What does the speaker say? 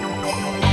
Música